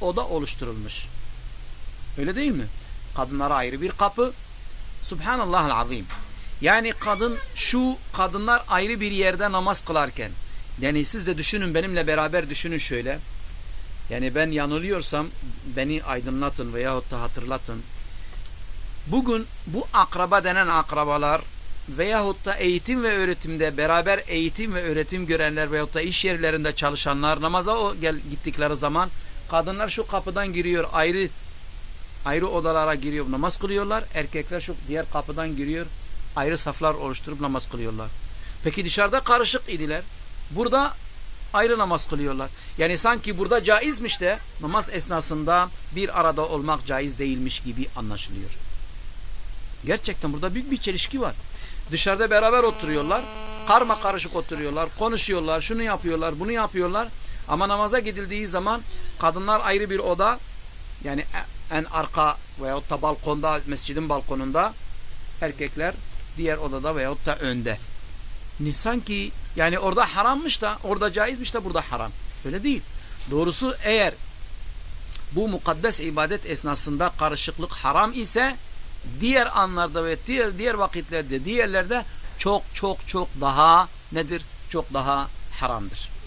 oda oluşturulmuş. Öyle değil mi? Kadınlara ayrı bir kapı. Subhanallahal azim. Yani kadın şu kadınlar ayrı bir yerde namaz kılarken yani siz de düşünün benimle beraber düşünün şöyle. Yani ben yanılıyorsam beni aydınlatın veyahut da hatırlatın. Bugün bu akraba denen akrabalar veyahut da eğitim ve öğretimde beraber eğitim ve öğretim görenler veyahut da iş yerlerinde çalışanlar namaza o gel gittikleri zaman kadınlar şu kapıdan giriyor ayrı ayrı odalara giriyor namaz kılıyorlar. Erkekler şu diğer kapıdan giriyor ayrı saflar oluşturup namaz kılıyorlar. Peki dışarıda karışık idiler. Burada ayrı namaz kılıyorlar. Yani sanki burada caizmiş de namaz esnasında bir arada olmak caiz değilmiş gibi anlaşılıyor. Gerçekten burada büyük bir çelişki var. Dışarıda beraber oturuyorlar. Karma karışık oturuyorlar. Konuşuyorlar. Şunu yapıyorlar. Bunu yapıyorlar. Ama namaza gidildiği zaman kadınlar ayrı bir oda yani en arka veyahut da balkonda mescidin balkonunda erkekler diğer odada veyahut da önde. Ne sanki yani orada harammış da orada caizmiş de burada haram. Öyle değil. Doğrusu eğer bu mukaddes ibadet esnasında karışıklık haram ise diğer anlarda ve diğer diğer vakitlerde diğerlerde çok çok çok daha nedir? Çok daha haramdır.